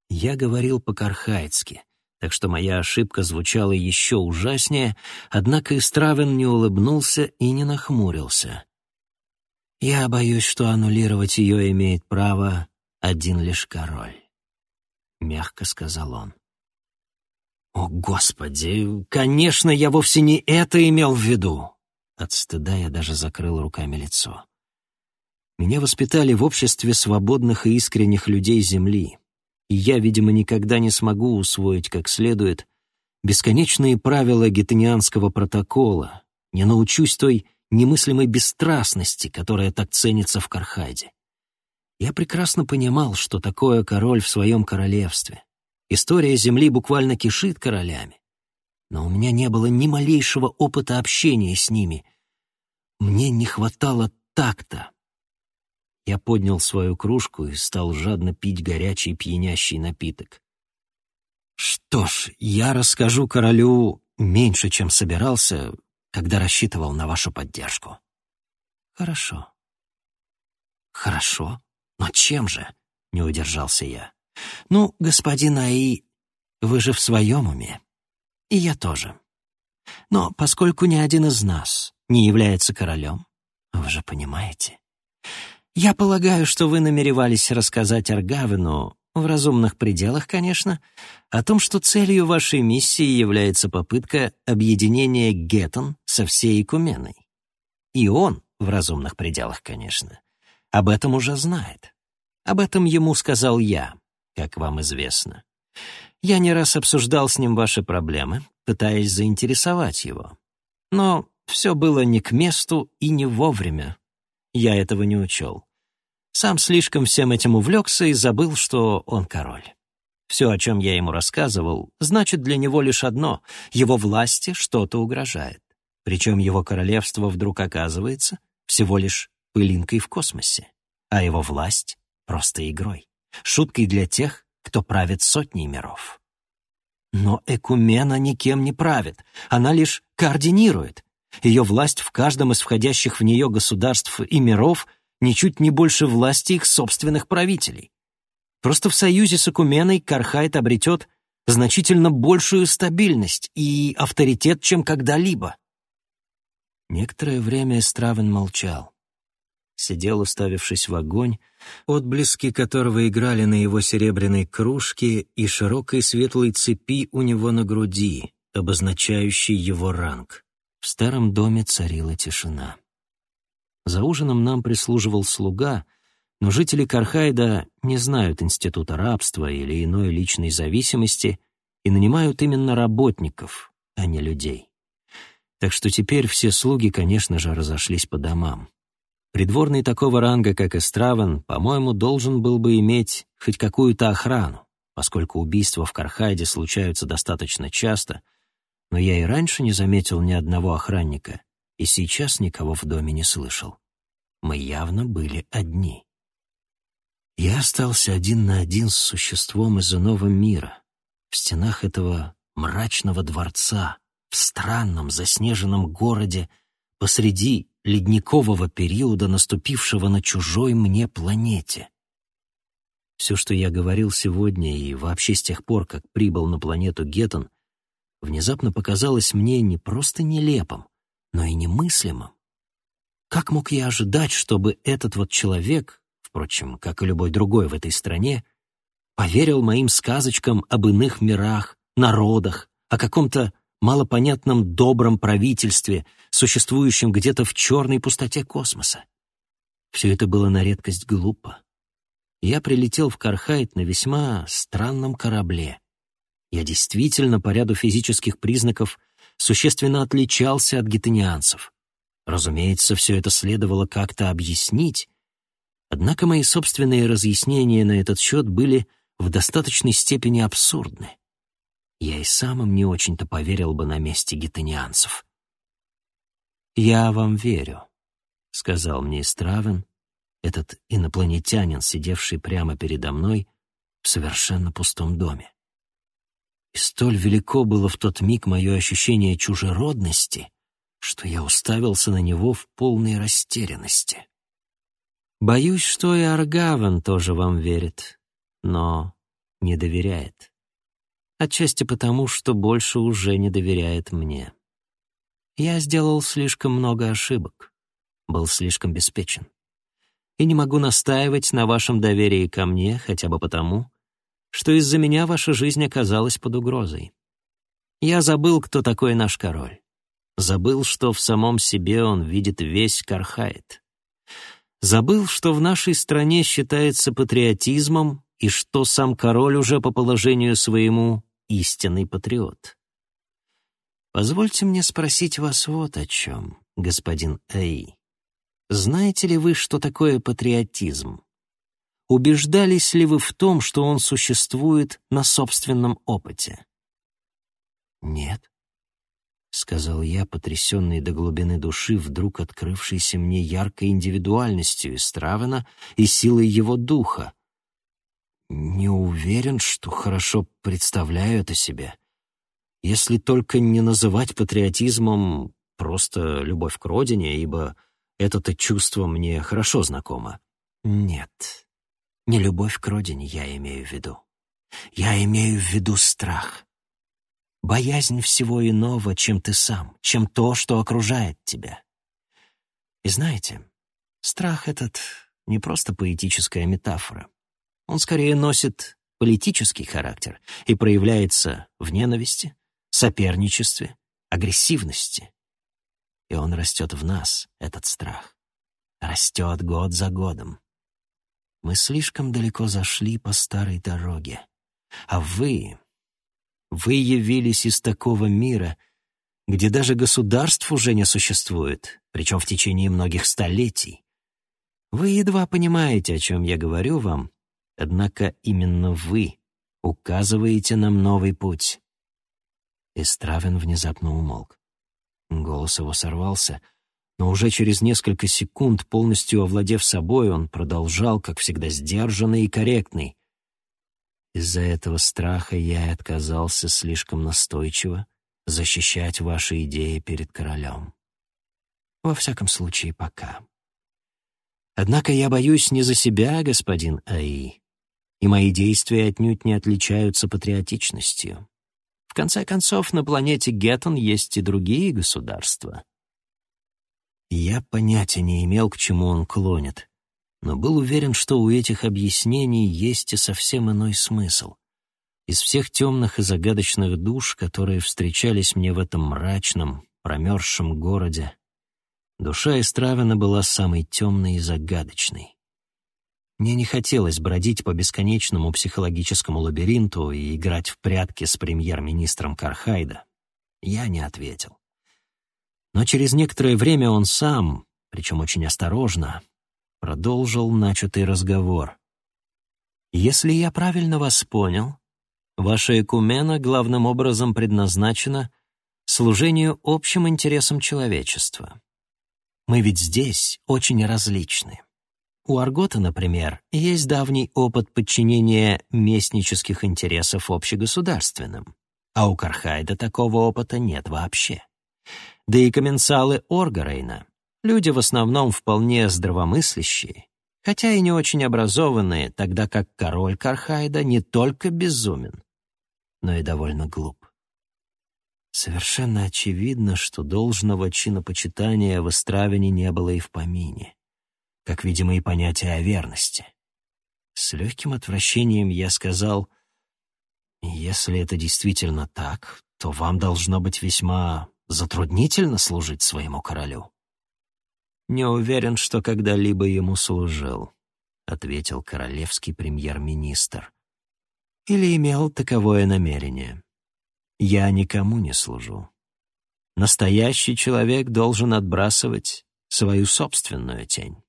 Я говорил по-кархайцки, так что моя ошибка звучала еще ужаснее, однако Истравин не улыбнулся и не нахмурился. «Я боюсь, что аннулировать ее имеет право один лишь король», — мягко сказал он. «О, Господи, конечно, я вовсе не это имел в виду!» От стыда я даже закрыл руками лицо. Меня воспитали в обществе свободных и искренних людей Земли, и я, видимо, никогда не смогу усвоить как следует бесконечные правила гетенианского протокола, не научусь той немыслимой бесстрастности, которая так ценится в Кархайде. Я прекрасно понимал, что такое король в своем королевстве. История Земли буквально кишит королями. Но у меня не было ни малейшего опыта общения с ними. Мне не хватало такта. Я поднял свою кружку и стал жадно пить горячий пьянящий напиток. Что ж, я расскажу королю меньше, чем собирался, когда рассчитывал на вашу поддержку. Хорошо. Хорошо. Но чем же? Не удержался я. Ну, господин Аи, вы же в своем уме. И я тоже. Но поскольку ни один из нас не является королем, вы же понимаете. Я полагаю, что вы намеревались рассказать Аргавину, в разумных пределах, конечно, о том, что целью вашей миссии является попытка объединения Геттон со всей Икуменой. И он, в разумных пределах, конечно, об этом уже знает. Об этом ему сказал я, как вам известно. Я не раз обсуждал с ним ваши проблемы, пытаясь заинтересовать его. Но все было не к месту и не вовремя. Я этого не учел. Сам слишком всем этим увлекся и забыл, что он король. Все, о чем я ему рассказывал, значит для него лишь одно — его власти что-то угрожает. Причем его королевство вдруг оказывается всего лишь пылинкой в космосе, а его власть — просто игрой, шуткой для тех, кто правит сотней миров. Но Экумена никем не правит, она лишь координирует. Ее власть в каждом из входящих в нее государств и миров ничуть не больше власти их собственных правителей. Просто в союзе с Экуменой Кархайт обретет значительно большую стабильность и авторитет, чем когда-либо. Некоторое время Стравен молчал. Сидел, уставившись в огонь, отблески которого играли на его серебряной кружке и широкой светлой цепи у него на груди, обозначающей его ранг. В старом доме царила тишина. За ужином нам прислуживал слуга, но жители Кархайда не знают института рабства или иной личной зависимости и нанимают именно работников, а не людей. Так что теперь все слуги, конечно же, разошлись по домам. Придворный такого ранга, как Эстравен, по-моему, должен был бы иметь хоть какую-то охрану, поскольку убийства в Кархайде случаются достаточно часто, но я и раньше не заметил ни одного охранника, и сейчас никого в доме не слышал. Мы явно были одни. Я остался один на один с существом из иного мира, в стенах этого мрачного дворца, в странном заснеженном городе, посреди ледникового периода, наступившего на чужой мне планете. Все, что я говорил сегодня и вообще с тех пор, как прибыл на планету Геттон, внезапно показалось мне не просто нелепым, но и немыслимым. Как мог я ожидать, чтобы этот вот человек, впрочем, как и любой другой в этой стране, поверил моим сказочкам об иных мирах, народах, о каком-то малопонятном добром правительстве, существующем где-то в черной пустоте космоса? Все это было на редкость глупо. Я прилетел в Кархайт на весьма странном корабле. Я действительно по ряду физических признаков существенно отличался от гетенианцев. Разумеется, все это следовало как-то объяснить, однако мои собственные разъяснения на этот счет были в достаточной степени абсурдны. Я и самым не очень-то поверил бы на месте гетенианцев. «Я вам верю», — сказал мне Стравен, этот инопланетянин, сидевший прямо передо мной в совершенно пустом доме. Столь велико было в тот миг мое ощущение чужеродности, что я уставился на него в полной растерянности. Боюсь, что и Аргавен тоже вам верит, но не доверяет. Отчасти потому, что больше уже не доверяет мне. Я сделал слишком много ошибок, был слишком беспечен. И не могу настаивать на вашем доверии ко мне хотя бы потому, что из-за меня ваша жизнь оказалась под угрозой. Я забыл, кто такой наш король. Забыл, что в самом себе он видит весь Кархайт. Забыл, что в нашей стране считается патриотизмом и что сам король уже по положению своему истинный патриот. Позвольте мне спросить вас вот о чем, господин Эй. Знаете ли вы, что такое патриотизм? Убеждались ли вы в том, что он существует на собственном опыте? Нет, — сказал я, потрясенный до глубины души, вдруг открывшейся мне яркой индивидуальностью Истравена и силой его духа. Не уверен, что хорошо представляю это себе. Если только не называть патриотизмом просто любовь к родине, ибо это-то чувство мне хорошо знакомо. Нет, не любовь к родине я имею в виду. Я имею в виду страх боязнь всего иного, чем ты сам, чем то, что окружает тебя. И знаете, страх этот не просто поэтическая метафора. Он скорее носит политический характер и проявляется в ненависти, соперничестве, агрессивности. И он растет в нас, этот страх. Растет год за годом. Мы слишком далеко зашли по старой дороге. А вы, вы явились из такого мира, где даже государств уже не существует, причем в течение многих столетий. Вы едва понимаете, о чем я говорю вам, однако именно вы указываете нам новый путь. Истравин внезапно умолк. Голос его сорвался, но уже через несколько секунд, полностью овладев собой, он продолжал, как всегда, сдержанный и корректный. Из-за этого страха я и отказался слишком настойчиво защищать ваши идеи перед королем. Во всяком случае, пока. Однако я боюсь не за себя, господин Аи, и мои действия отнюдь не отличаются патриотичностью. В конце концов, на планете Геттон есть и другие государства. Я понятия не имел, к чему он клонит но был уверен, что у этих объяснений есть и совсем иной смысл. Из всех темных и загадочных душ, которые встречались мне в этом мрачном, промерзшем городе, душа Истравина была самой темной и загадочной. Мне не хотелось бродить по бесконечному психологическому лабиринту и играть в прятки с премьер-министром Кархайда. Я не ответил. Но через некоторое время он сам, причем очень осторожно, продолжил начатый разговор. «Если я правильно вас понял, ваша экумена главным образом предназначена служению общим интересам человечества. Мы ведь здесь очень различны. У Аргота, например, есть давний опыт подчинения местнических интересов общегосударственным, а у Кархайда такого опыта нет вообще. Да и комменсалы Оргарейна Люди в основном вполне здравомыслящие, хотя и не очень образованные, тогда как король Кархайда не только безумен, но и довольно глуп. Совершенно очевидно, что должного чинопочитания в Истравине не было и в помине, как, видимо, и понятие о верности. С легким отвращением я сказал, «Если это действительно так, то вам должно быть весьма затруднительно служить своему королю». «Не уверен, что когда-либо ему служил», — ответил королевский премьер-министр. «Или имел таковое намерение. Я никому не служу. Настоящий человек должен отбрасывать свою собственную тень».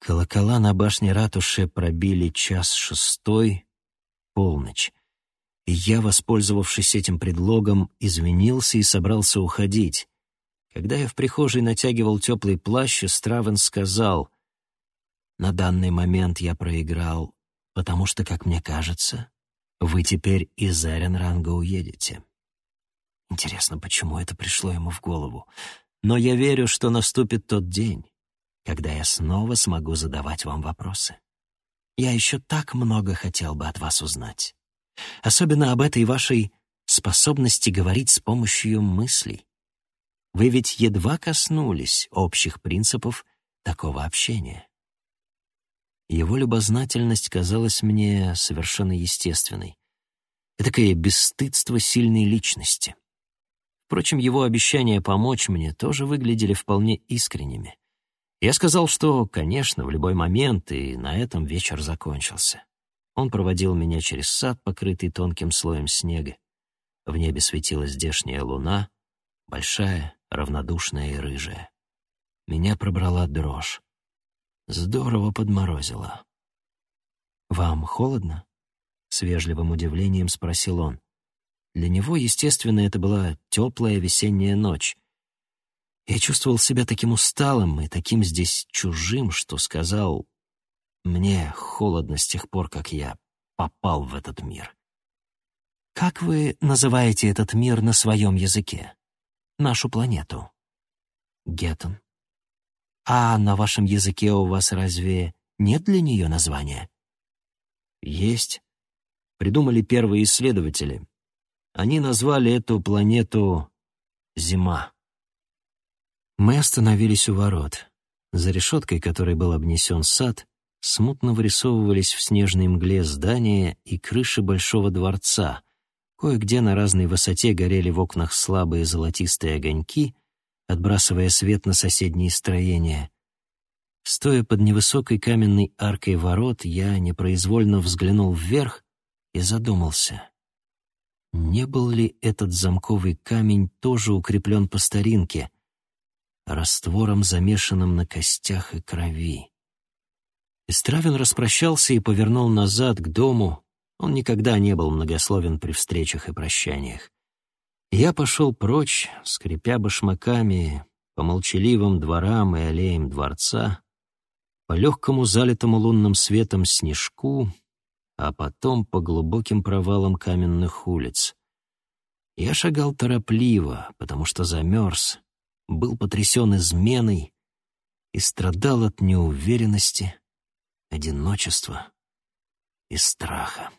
Колокола на башне ратуши пробили час шестой, полночь, и я, воспользовавшись этим предлогом, извинился и собрался уходить. Когда я в прихожей натягивал теплый плащ, Стравен сказал, «На данный момент я проиграл, потому что, как мне кажется, вы теперь из Эренранга уедете». Интересно, почему это пришло ему в голову? Но я верю, что наступит тот день, когда я снова смогу задавать вам вопросы. Я еще так много хотел бы от вас узнать. Особенно об этой вашей способности говорить с помощью мыслей. Вы ведь едва коснулись общих принципов такого общения. Его любознательность казалась мне совершенно естественной. Этакое бесстыдство сильной личности. Впрочем, его обещания помочь мне тоже выглядели вполне искренними. Я сказал, что, конечно, в любой момент, и на этом вечер закончился. Он проводил меня через сад, покрытый тонким слоем снега. В небе светила здешняя луна, большая, равнодушная и рыжая. Меня пробрала дрожь. Здорово подморозило. «Вам холодно?» — с вежливым удивлением спросил он. Для него, естественно, это была теплая весенняя ночь. Я чувствовал себя таким усталым и таким здесь чужим, что сказал, «Мне холодно с тех пор, как я попал в этот мир». «Как вы называете этот мир на своем языке? Нашу планету?» «Геттон». «А на вашем языке у вас разве нет для нее названия?» Есть. Придумали первые исследователи. Они назвали эту планету Зима. Мы остановились у ворот. За решеткой, которой был обнесен сад, смутно вырисовывались в снежной мгле здания и крыши большого дворца. Кое-где на разной высоте горели в окнах слабые золотистые огоньки, отбрасывая свет на соседние строения. Стоя под невысокой каменной аркой ворот, я непроизвольно взглянул вверх и задумался. Не был ли этот замковый камень тоже укреплен по старинке, раствором, замешанным на костях и крови? Истравин распрощался и повернул назад к дому. Он никогда не был многословен при встречах и прощаниях. Я пошел прочь, скрипя башмаками, по молчаливым дворам и аллеям дворца, по легкому залитому лунным светом снежку, а потом по глубоким провалам каменных улиц. Я шагал торопливо, потому что замерз, был потрясен изменой и страдал от неуверенности, одиночества и страха.